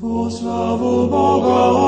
Slavu Boga, o